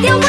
丢。